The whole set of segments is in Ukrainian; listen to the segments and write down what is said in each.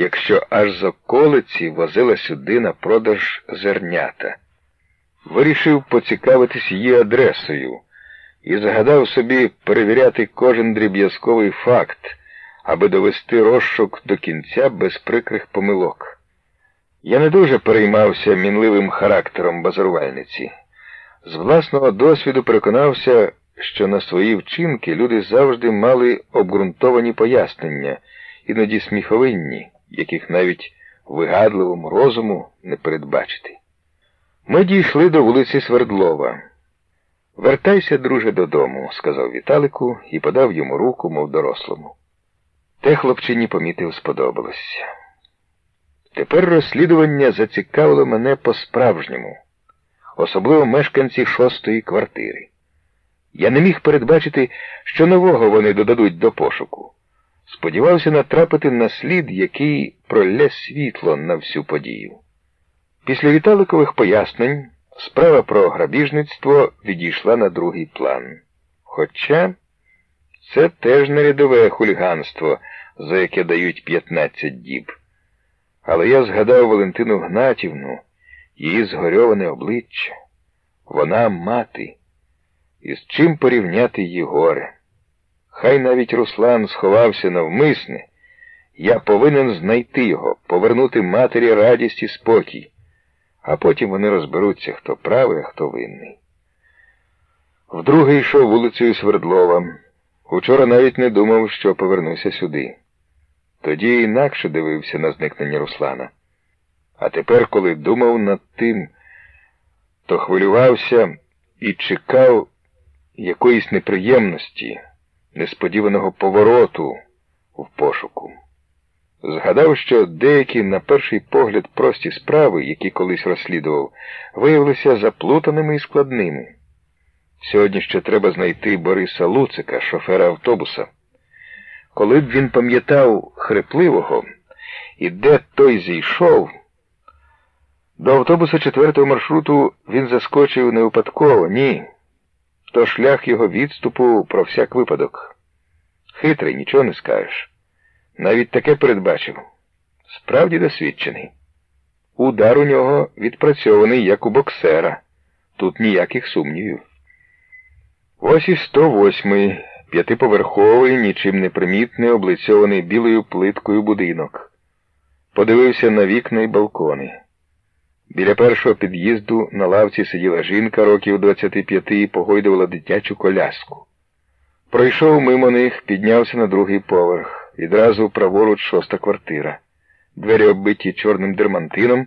якщо аж з околиці возила сюди на продаж зернята. Вирішив поцікавитись її адресою і загадав собі перевіряти кожен дріб'язковий факт, аби довести розшук до кінця без прикрих помилок. Я не дуже переймався мінливим характером базарувальниці. З власного досвіду переконався, що на свої вчинки люди завжди мали обґрунтовані пояснення, іноді сміховинні, яких навіть вигадливому розуму не передбачити. Ми дійшли до вулиці Свердлова. Вертайся, друже, додому, сказав Віталику і подав йому руку, мов дорослому. Те хлопчині помітив сподобалося. Тепер розслідування зацікавило мене по-справжньому, особливо мешканці шостої квартири. Я не міг передбачити, що нового вони додадуть до пошуку. Сподівався натрапити на слід, який пролє світло на всю подію. Після Віталикових пояснень справа про грабіжництво відійшла на другий план. Хоча це теж не рядове хуліганство, за яке дають 15 діб. Але я згадав Валентину Гнатівну, її згорьоване обличчя. Вона мати. І з чим порівняти її горе? Хай навіть Руслан сховався навмисне, я повинен знайти його, повернути матері радість і спокій, а потім вони розберуться, хто правий, а хто винний. Вдруге йшов вулицею Свердлова. Учора навіть не думав, що повернуся сюди. Тоді інакше дивився на зникнення Руслана. А тепер, коли думав над тим, то хвилювався і чекав якоїсь неприємності, несподіваного повороту в пошуку. Згадав, що деякі, на перший погляд, прості справи, які колись розслідував, виявилися заплутаними і складними. Сьогодні ще треба знайти Бориса Луцика, шофера автобуса. Коли б він пам'ятав хрипливого і де той зійшов, до автобуса четвертого маршруту він заскочив не випадково, ні. То шлях його відступу про всяк випадок. Хитрий, нічого не скажеш. Навіть таке передбачив. Справді досвідчений. Удар у нього відпрацьований, як у боксера. Тут ніяких сумнівів. Ось і 108-й, п'ятиповерховий, нічим не примітний, облицьований білою плиткою будинок. Подивився на вікна й балкони. Біля першого під'їзду на лавці сиділа жінка років 25 і погойдувала дитячу коляску. Пройшов мимо них, піднявся на другий поверх, відразу праворуч шоста квартира, двері оббиті чорним дермантином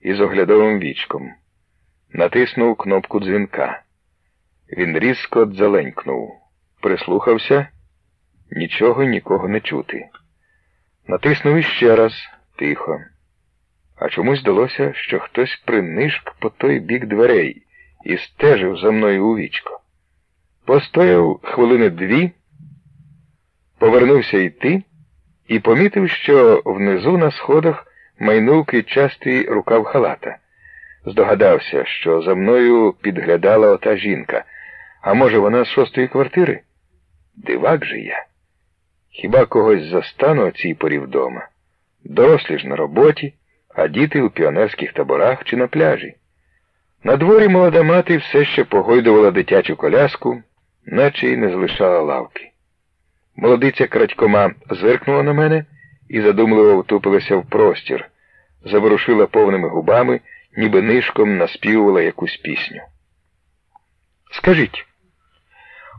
і з оглядовим вічком. Натиснув кнопку дзвінка. Він різко дзеленькнув, прислухався, нічого нікого не чути. Натиснув іще раз тихо. А чомусь здалося, що хтось принишк по той бік дверей і стежив за мною у вічко. Постояв хвилини дві, повернувся йти і помітив, що внизу на сходах майнув квітчастий рукав халата. Здогадався, що за мною підглядала ота жінка. А може, вона з шостої квартири? Дивак же я. Хіба когось застану о цій порі вдома? Дорослі ж на роботі, а діти у піонерських таборах чи на пляжі. На дворі молода мати все ще погойдувала дитячу коляску, наче й не залишала лавки. Молодиця крадькома зиркнула на мене і задумливо втупилася в простір, заворушила повними губами, ніби нишком наспівувала якусь пісню. Скажіть,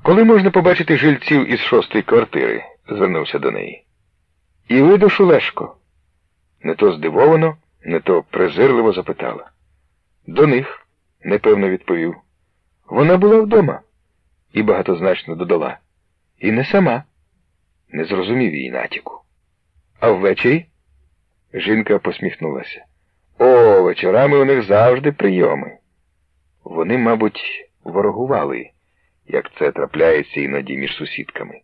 коли можна побачити жильців із шостої квартири? звернувся до неї. І ви до Шулешко? Не то здивовано, не то презирливо запитала. До них, непевно відповів. Вона була вдома і багатозначно додала. І не сама. Не зрозумів її натяку. А ввечері? Жінка посміхнулася. О, вечорами у них завжди прийоми. Вони, мабуть, ворогували, як це трапляється іноді між сусідками.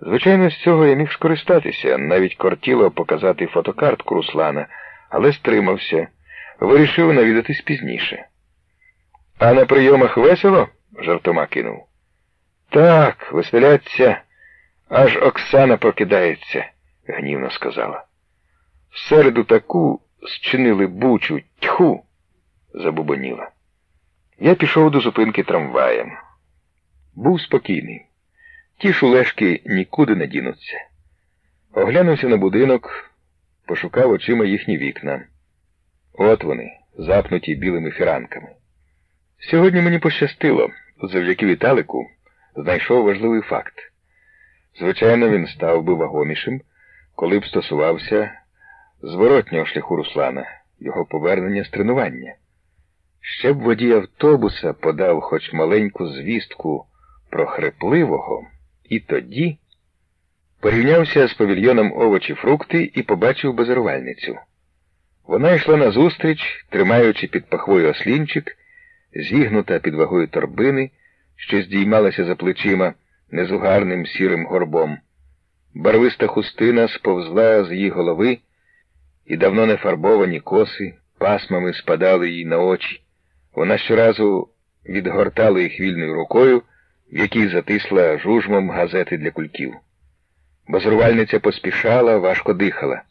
Звичайно, з цього я міг скористатися, навіть кортіло показати фотокартку Руслана, але стримався, вирішив навідатись пізніше. А на прийомах весело? жартома кинув. Так, веселяться, аж Оксана прокидається, гнівно сказала. Всереду таку зчинили бучу, тьху, забубоніла. Я пішов до зупинки трамваєм. Був спокійний. Ті шулешки нікуди не дінуться. Оглянувся на будинок, пошукав очима їхні вікна. От вони, запнуті білими фіранками. Сьогодні мені пощастило, завдяки Віталику знайшов важливий факт. Звичайно, він став би вагомішим, коли б стосувався зворотнього шляху Руслана, його повернення з тренування. Ще б водій автобуса подав хоч маленьку звістку про хрипливого, і тоді порівнявся з павільйоном овочі фрукти і побачив базарувальницю. Вона йшла назустріч, тримаючи під пахвою ослінчик, зігнута під вагою торбини, що здіймалася за плечима незугарним сірим горбом. Барвиста хустина сповзла з її голови, і давно не фарбовані коси пасмами спадали їй на очі. Вона щоразу відгортала їх вільною рукою, в якій затисла жужмом газети для кульків. Базрувальниця поспішала, важко дихала.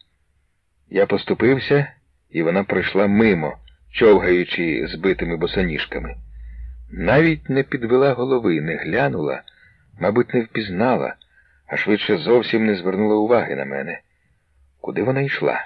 Я поступився, і вона пройшла мимо, човгаючи збитими босоніжками. Навіть не підвела голови, не глянула, мабуть, не впізнала, а швидше зовсім не звернула уваги на мене. Куди вона йшла?